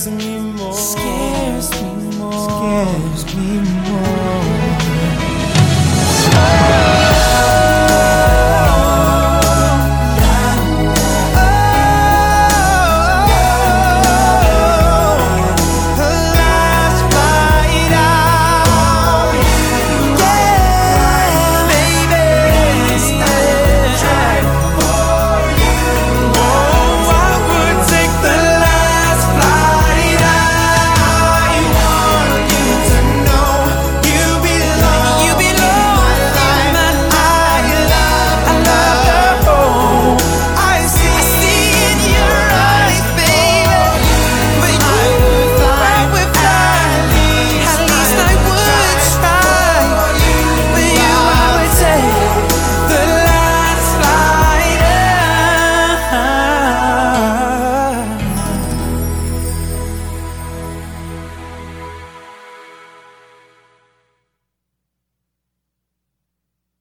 scares me more. Scares me more. Scares me more.